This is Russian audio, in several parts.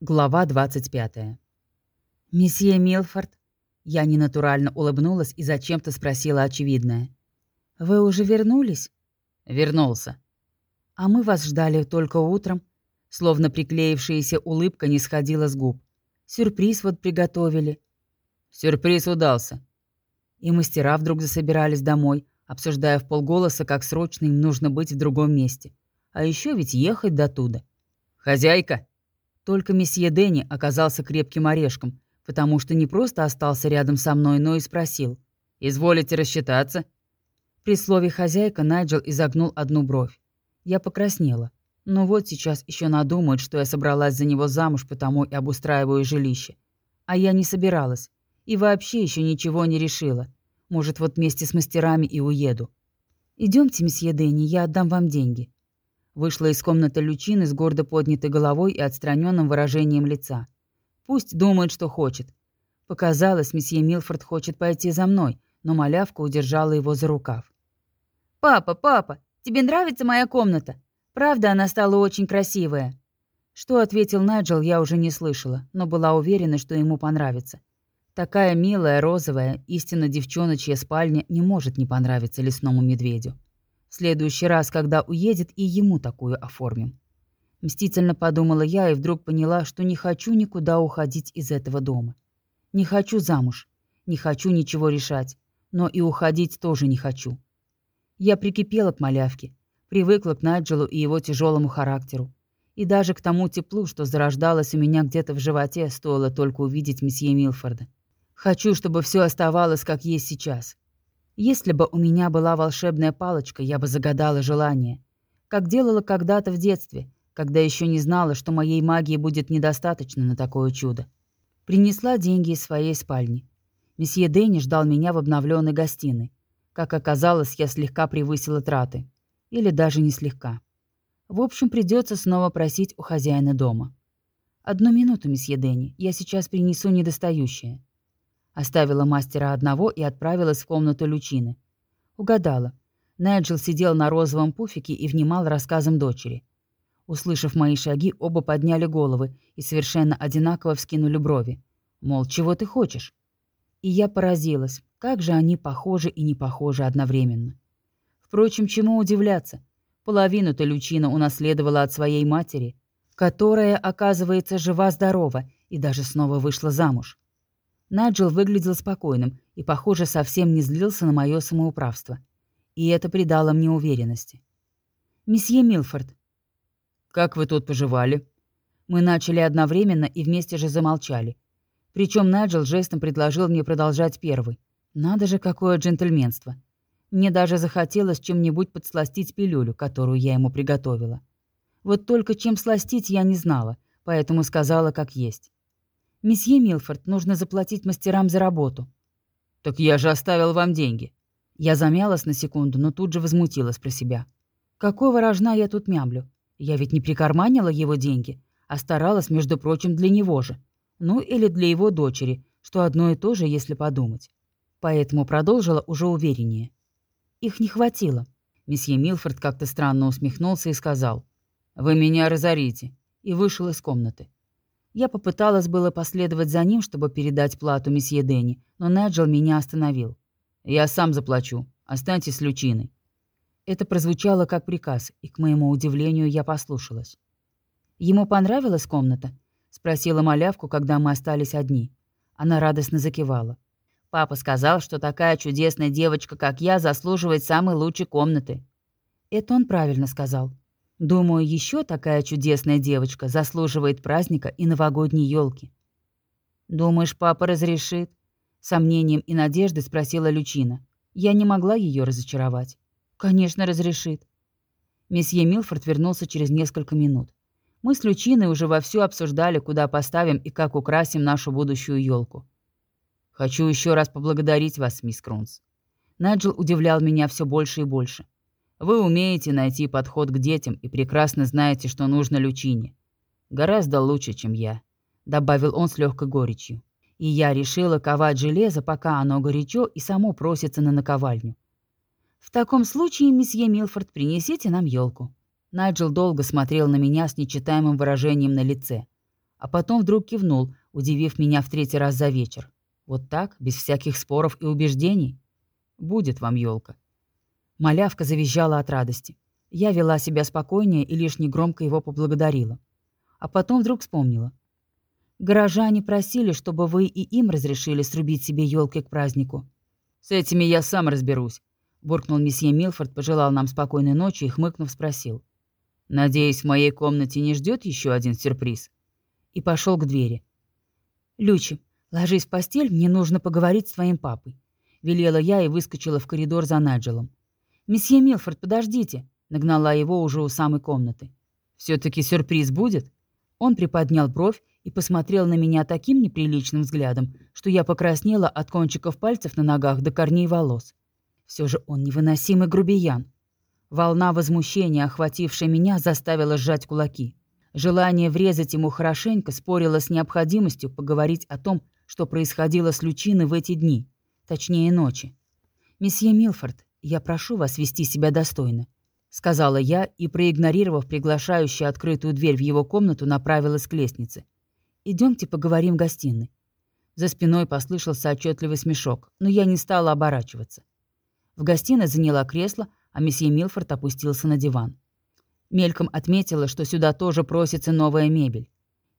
Глава 25. «Месье Милфорд?» Я ненатурально улыбнулась и зачем-то спросила очевидное. «Вы уже вернулись?» «Вернулся». «А мы вас ждали только утром». Словно приклеившаяся улыбка не сходила с губ. «Сюрприз вот приготовили». «Сюрприз удался». И мастера вдруг засобирались домой, обсуждая в полголоса, как срочно им нужно быть в другом месте. А еще ведь ехать до туда. «Хозяйка!» Только месье Дэнни оказался крепким орешком, потому что не просто остался рядом со мной, но и спросил. «Изволите рассчитаться?» При слове «хозяйка» Найджел изогнул одну бровь. Я покраснела. Ну вот сейчас еще надумают, что я собралась за него замуж, потому и обустраиваю жилище. А я не собиралась. И вообще еще ничего не решила. Может, вот вместе с мастерами и уеду. Идемте, месье Дэнни, я отдам вам деньги. Вышла из комнаты Лючины с гордо поднятой головой и отстраненным выражением лица. Пусть думает, что хочет. Показалось, месье Милфорд хочет пойти за мной, но малявка удержала его за рукав. «Папа, папа, тебе нравится моя комната? Правда, она стала очень красивая?» Что ответил Найджел, я уже не слышала, но была уверена, что ему понравится. Такая милая, розовая, истинно девчоночья спальня не может не понравиться лесному медведю. Следующий раз, когда уедет, и ему такую оформим. Мстительно подумала я и вдруг поняла, что не хочу никуда уходить из этого дома. Не хочу замуж, не хочу ничего решать, но и уходить тоже не хочу. Я прикипела к малявке, привыкла к Найджелу и его тяжелому характеру. И даже к тому теплу, что зарождалось у меня где-то в животе, стоило только увидеть месье Милфорда. Хочу, чтобы все оставалось, как есть сейчас. Если бы у меня была волшебная палочка, я бы загадала желание. Как делала когда-то в детстве, когда еще не знала, что моей магии будет недостаточно на такое чудо. Принесла деньги из своей спальни. Месье Дэнни ждал меня в обновленной гостиной. Как оказалось, я слегка превысила траты. Или даже не слегка. В общем, придется снова просить у хозяина дома. «Одну минуту, месье Дэнни, я сейчас принесу недостающее». Оставила мастера одного и отправилась в комнату Лючины. Угадала. Найджел сидел на розовом пуфике и внимал рассказам дочери. Услышав мои шаги, оба подняли головы и совершенно одинаково вскинули брови. Мол, чего ты хочешь? И я поразилась, как же они похожи и не похожи одновременно. Впрочем, чему удивляться? Половину-то Лючина унаследовала от своей матери, которая, оказывается, жива-здорова и даже снова вышла замуж. Наджил выглядел спокойным и, похоже, совсем не злился на мое самоуправство. И это придало мне уверенности. «Месье Милфорд». «Как вы тут поживали?» Мы начали одновременно и вместе же замолчали. Причем Наджил жестом предложил мне продолжать первый. Надо же, какое джентльменство. Мне даже захотелось чем-нибудь подсластить пилюлю, которую я ему приготовила. Вот только чем сластить я не знала, поэтому сказала как есть. «Месье Милфорд, нужно заплатить мастерам за работу». «Так я же оставил вам деньги». Я замялась на секунду, но тут же возмутилась про себя. «Какого рожна я тут мямлю? Я ведь не прикарманила его деньги, а старалась, между прочим, для него же. Ну или для его дочери, что одно и то же, если подумать. Поэтому продолжила уже увереннее. Их не хватило. Месье Милфорд как-то странно усмехнулся и сказал. «Вы меня разорите», и вышел из комнаты. Я попыталась было последовать за ним, чтобы передать плату месье Дэнни, но Наджел меня остановил. «Я сам заплачу. Останьтесь с Лючиной». Это прозвучало как приказ, и, к моему удивлению, я послушалась. «Ему понравилась комната?» — спросила малявку, когда мы остались одни. Она радостно закивала. «Папа сказал, что такая чудесная девочка, как я, заслуживает самой лучшей комнаты». «Это он правильно сказал», Думаю, еще такая чудесная девочка заслуживает праздника и новогодней елки. Думаешь, папа разрешит? Сомнением и надеждой спросила Лючина. Я не могла ее разочаровать. Конечно, разрешит. Месье Милфорд вернулся через несколько минут. Мы с Лючиной уже вовсю обсуждали, куда поставим и как украсим нашу будущую елку. Хочу еще раз поблагодарить вас, мисс Крунс. Наджил удивлял меня все больше и больше. Вы умеете найти подход к детям и прекрасно знаете, что нужно Лючине. Гораздо лучше, чем я», — добавил он с легкой горечью. И я решила ковать железо, пока оно горячо и само просится на наковальню. «В таком случае, месье Милфорд, принесите нам елку. Найджел долго смотрел на меня с нечитаемым выражением на лице. а потом вдруг кивнул, удивив меня в третий раз за вечер. Вот так, без всяких споров и убеждений? Будет вам елка. Малявка завизжала от радости. Я вела себя спокойнее и лишь негромко его поблагодарила. А потом вдруг вспомнила. Горожане просили, чтобы вы и им разрешили срубить себе елки к празднику. «С этими я сам разберусь», — буркнул месье Милфорд, пожелал нам спокойной ночи и, хмыкнув, спросил. «Надеюсь, в моей комнате не ждет еще один сюрприз?» И пошел к двери. «Лючи, ложись в постель, мне нужно поговорить с твоим папой», — велела я и выскочила в коридор за Наджелом. «Месье Милфорд, подождите», — нагнала его уже у самой комнаты. «Все-таки сюрприз будет?» Он приподнял бровь и посмотрел на меня таким неприличным взглядом, что я покраснела от кончиков пальцев на ногах до корней волос. Все же он невыносимый грубиян. Волна возмущения, охватившая меня, заставила сжать кулаки. Желание врезать ему хорошенько спорило с необходимостью поговорить о том, что происходило с Лючиной в эти дни, точнее ночи. «Месье Милфорд, я прошу вас вести себя достойно сказала я и, проигнорировав приглашающую открытую дверь в его комнату, направилась к лестнице. Идемте поговорим в гостиной. За спиной послышался отчетливый смешок, но я не стала оборачиваться. В гостиной заняла кресло, а месье Милфорд опустился на диван. Мельком отметила, что сюда тоже просится новая мебель.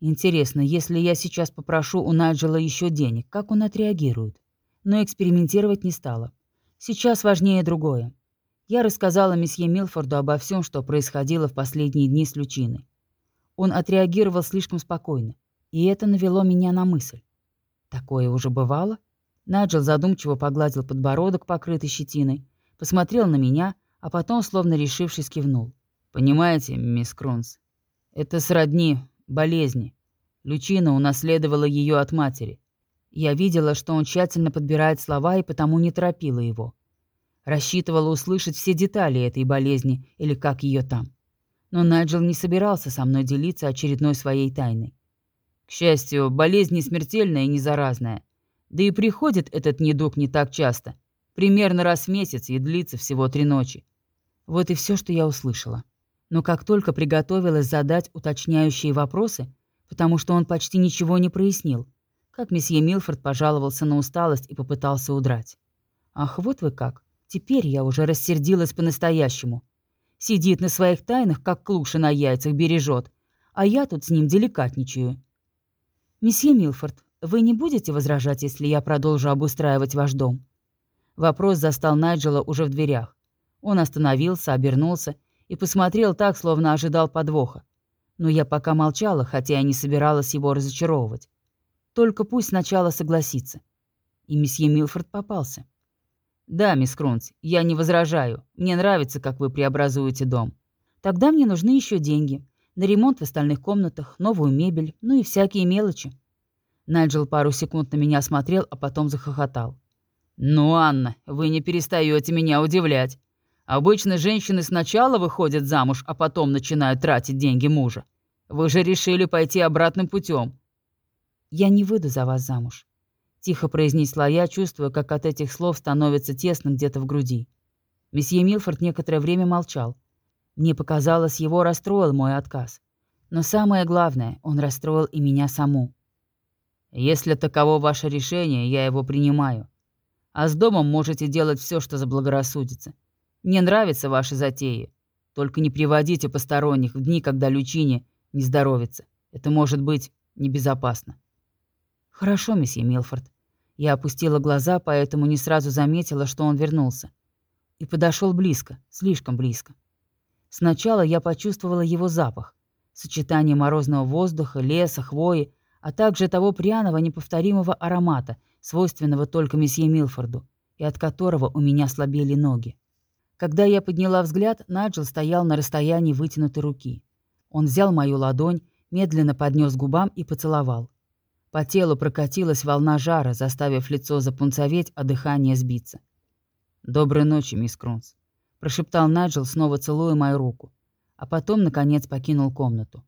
Интересно, если я сейчас попрошу у Найджела еще денег, как он отреагирует? Но экспериментировать не стала. Сейчас важнее другое. Я рассказала месье Милфорду обо всем, что происходило в последние дни с Лючиной. Он отреагировал слишком спокойно, и это навело меня на мысль. Такое уже бывало? Наджел задумчиво погладил подбородок, покрытый щетиной, посмотрел на меня, а потом, словно решившись, кивнул. «Понимаете, мисс Кронс, это сродни болезни. Лючина унаследовала ее от матери. Я видела, что он тщательно подбирает слова и потому не торопила его. Рассчитывала услышать все детали этой болезни или как ее там. Но Найджел не собирался со мной делиться очередной своей тайной. К счастью, болезнь не смертельная и не заразная. Да и приходит этот недуг не так часто. Примерно раз в месяц и длится всего три ночи. Вот и все, что я услышала. Но как только приготовилась задать уточняющие вопросы, потому что он почти ничего не прояснил, как месье Милфорд пожаловался на усталость и попытался удрать. «Ах, вот вы как! Теперь я уже рассердилась по-настоящему. Сидит на своих тайнах, как клуша на яйцах бережет, а я тут с ним деликатничаю. «Месье Милфорд, вы не будете возражать, если я продолжу обустраивать ваш дом?» Вопрос застал Найджела уже в дверях. Он остановился, обернулся и посмотрел так, словно ожидал подвоха. Но я пока молчала, хотя и не собиралась его разочаровывать. Только пусть сначала согласится. И месье Милфорд попался. «Да, мисс Крунц, я не возражаю. Мне нравится, как вы преобразуете дом. Тогда мне нужны еще деньги. На ремонт в остальных комнатах, новую мебель, ну и всякие мелочи». Найджел пару секунд на меня смотрел, а потом захохотал. «Ну, Анна, вы не перестаете меня удивлять. Обычно женщины сначала выходят замуж, а потом начинают тратить деньги мужа. Вы же решили пойти обратным путем. «Я не выйду за вас замуж. Тихо произнесла я, чувствуя, как от этих слов становится тесно где-то в груди. Месье Милфорд некоторое время молчал. Мне показалось, его расстроил мой отказ. Но самое главное, он расстроил и меня саму. «Если таково ваше решение, я его принимаю. А с домом можете делать все, что заблагорассудится. Мне нравятся ваши затеи. Только не приводите посторонних в дни, когда Лючине не здоровится. Это может быть небезопасно». «Хорошо, месье Милфорд. Я опустила глаза, поэтому не сразу заметила, что он вернулся. И подошел близко, слишком близко. Сначала я почувствовала его запах. Сочетание морозного воздуха, леса, хвои, а также того пряного неповторимого аромата, свойственного только месье Милфорду, и от которого у меня слабели ноги. Когда я подняла взгляд, Наджил стоял на расстоянии вытянутой руки. Он взял мою ладонь, медленно поднес губам и поцеловал. По телу прокатилась волна жара, заставив лицо запунцоветь, а дыхание сбиться. «Доброй ночи, мисс Крунс», — прошептал Наджел, снова целуя мою руку, а потом, наконец, покинул комнату.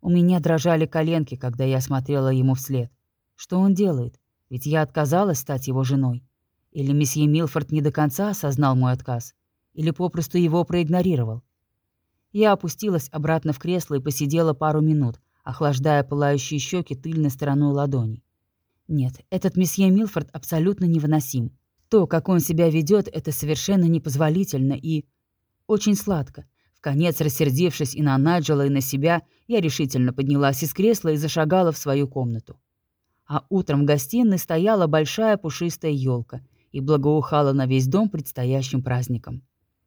У меня дрожали коленки, когда я смотрела ему вслед. Что он делает? Ведь я отказалась стать его женой. Или месье Милфорд не до конца осознал мой отказ, или попросту его проигнорировал. Я опустилась обратно в кресло и посидела пару минут, охлаждая пылающие щеки тыльной стороной ладони. Нет, этот месье Милфорд абсолютно невыносим. То, как он себя ведет, это совершенно непозволительно и... очень сладко. В конец рассердившись и на Наджела, и на себя, я решительно поднялась из кресла и зашагала в свою комнату. А утром в гостиной стояла большая пушистая елка и благоухала на весь дом предстоящим праздником.